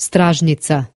stražnjica.